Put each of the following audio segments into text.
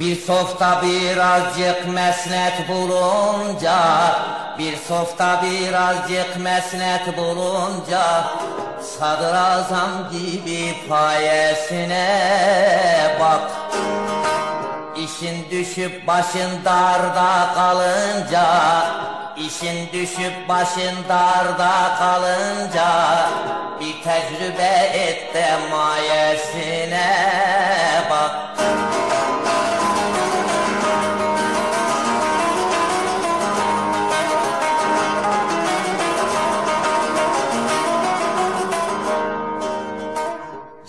softa birazcık mesnet bulunca Bir softa birazcık mesnet bulunca Sadrazam gibi payesine bak. İşin düşüp başın darda kalınca İşin düşüp başın darda kalınca Bir tecrübe et de mayesine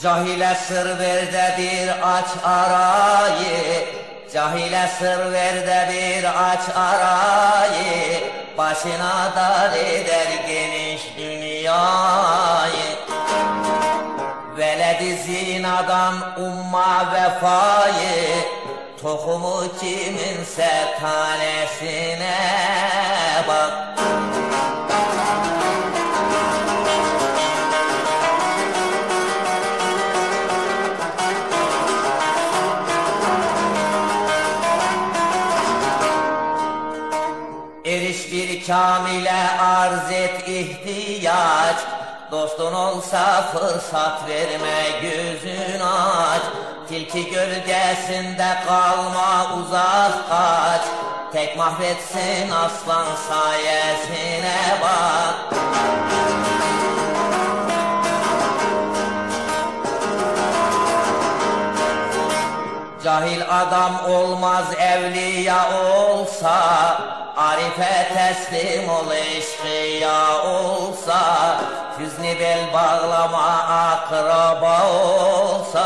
Cahile sır ver de bir aç arayı. Cahile sır ver de bir aç arayı. Başına dar eder geniş dünyayı? Veledi zinadan umma vefayı. Tohumu kiminse tanesine Bir kamile arz et ihtiyaç. Dostun olsa fırsat verme gözün aç. Tilki gölgesinde kalma uzak kaç. Tek mahvetsin aslan sayesine bak. Cahil adam olmaz evliya olsa Arife teslim ol eşkıya olsa Hüzni bel bağlama akraba olsa